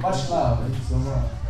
Bate lá, vai.